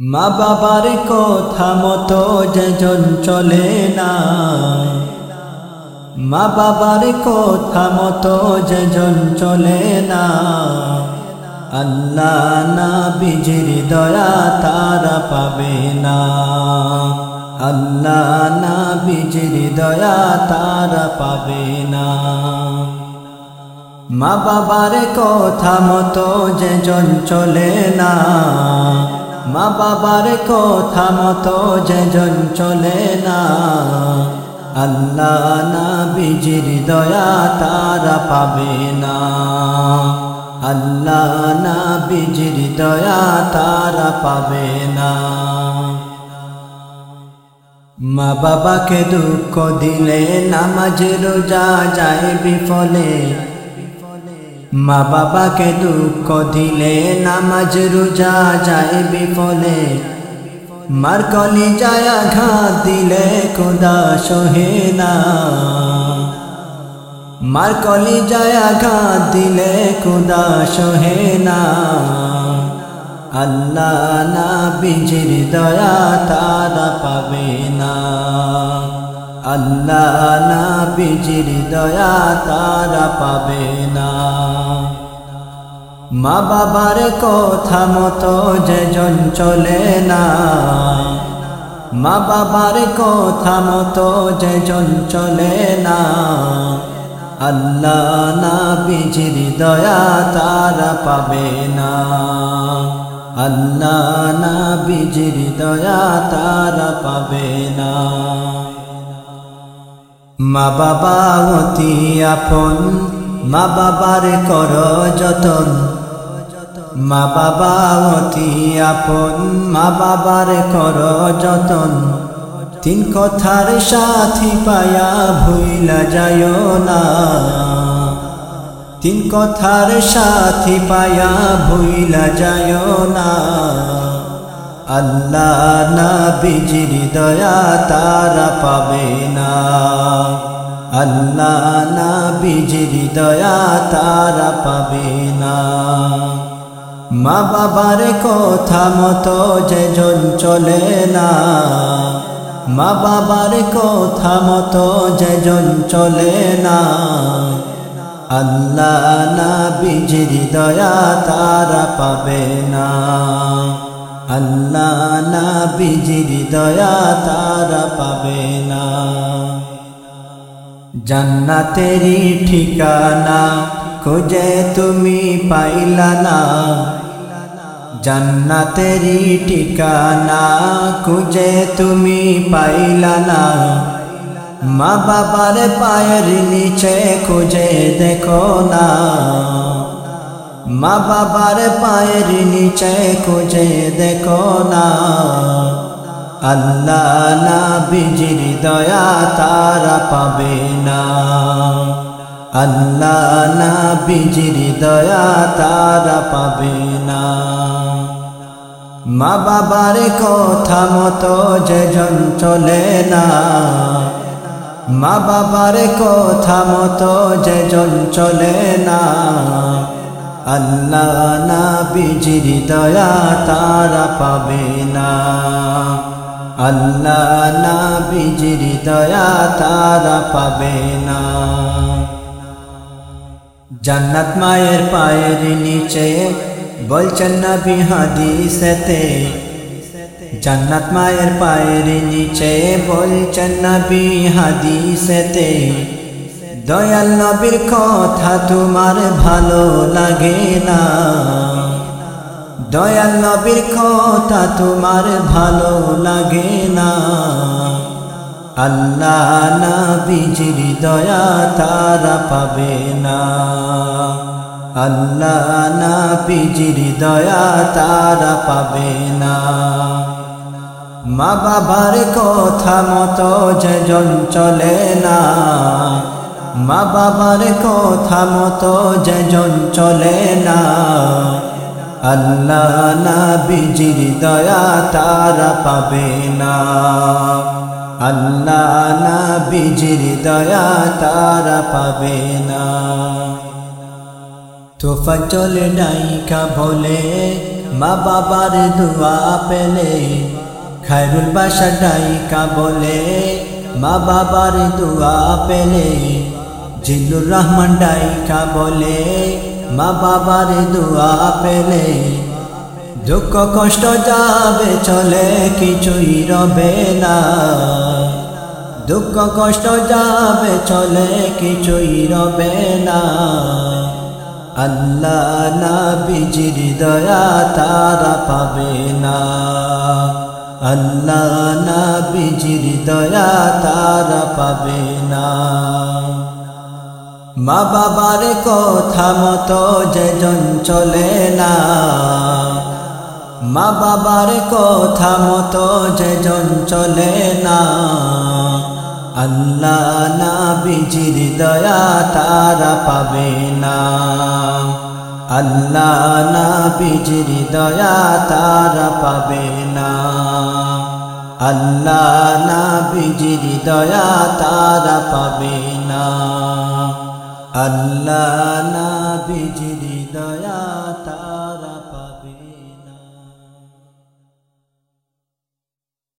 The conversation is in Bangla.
মা বাবার কথা মতো যেজন চলে না মা বাবার কথা মতো যেজন চলে না আল্লাহ না বিজির দয়া তারা পাবে না। আল্লাহ না বিজির দয়া তারা পাবে না। মা বাবার কথা মতো যেজন চলে না। মা বাবার কথা মতো যেজন চলে না। আল্লাহ না বিজির দয়া তারা পাবে না। আল্লাহ না বিজির দয়া তারা পাবে না। মা বাবাকে দুঃখ দিলে নামাজ রোজা যায় বিফলে। মা বাবাকে দুঃখ দিলে নামাজ রোজা যায় বিফলে। মার কলি যায় আঘাত দিলে খোদা সহে না। মার কলি যায় আঘাত দিলে খোদা সহে না। আল্লাহ না বিজির দয়া তারা পাবে না। আল্লাহ না বিজির দয়া তারা পাবে না। মা বাবার কথা মতো যেজন চলে না। মা বাবার কথা মতো যেজন চলে না। আল্লাহ না বিজির দয়া তারা পাবে না। আল্লাহ না বিজির দয়া তারা পাবে না। মা বাবা অতি আপন, মা বাবার কর যতন। মা বাবা অতি আপন, মা বাবার কর যতন। তিন কথার সাথী পায়া ভুইলা যায় না। তিন কথার সাথী পায়া ভুইলা যায় না। আল্লাহ না বিজির দয়া তারা পাবে না। আল্লাহ না বিজির দয়া তারা পাবে না। মা বাবার কথা মতো যেজন চলে না। মা বাবার কথা মতো যেজন চলে না। আল্লাহ না বিজির দয়া তারা পাবে না। আল্লাহ না বিজির দয়া তারা পাবে না। জান্নাতেরি ঠিকানা খুঁজে তুমি পাইলা না। জান্নাতেরি ঠিকানা খুঁজে তুমি পাইলা না। মা বাবার পায়ের নিচে খুঁজে দেখো না। মা বাবার পায়ের নিচে খুঁজে দেখো না। আল্লাহ না বিজির দয়া তারা পাবে না। আল্লাহ না বিজির দয়া তারা পাবে না। মা বাবার কথা মতো যেজন চলে না। মা বাবার কথা মতো যেজন চলে না। আল্লাহ না বিজির দয়া তারা পাবে না। আল্লাহ না বিজির দয়া তারা পাবে না। জান্নাত মায়ের পায়ের নিচে বলছেন না বিহাদিসেতে জান্নাত মায়ের পায়ের নিচে বলছেন না বিহাদিসেতে দয়াল নবীর কথা তোমার ভালো লাগে না। দয়াল নবীর কথা তোমার ভালো লাগে না। আল্লাহ না বিজির দয়া তারা পাবে না। আল্লাহ না বিজির দয়া তারা পাবে না। মা বাবার কথা মতো যেজন চলে না। মা বাবার কথা মতো যেজন চলে না। আল্লাহ না বিজির দয়া তারা পাবে না। আল্লাহ না বিজির দয়া তারা পাবে না। তোফা চলে নাইকা বলে মা বাবার দুয়া পেলে। খায়রুল বাসা ডাইকা বলে মা বাবার দুয়া পেলে, জিল্লুর রহমান ডাইকা বলে, মা বাবার দুয়া পেলে। দুঃখ কষ্ট যাবে চলে, কিছুই রবে না। দুঃখ কষ্ট যাবে চলে, কিছুই রবে না। আল্লাহ না বিজির দয়া তারা পাবে না। আল্লাহ না বিজির দয়া তারা পাবে না। মা বাবার কথা মতো যেজন চলে না। মা বাবার কথা মতো যেজন চলে না। আল্লাহ না বিজির দয়া তারা পাবে না। আল্লাহ না বিজির দয়া তারা পাবে না। আল্লাহ না বিজির দয়া তারা পাবে না। আল্লাহ না বিজির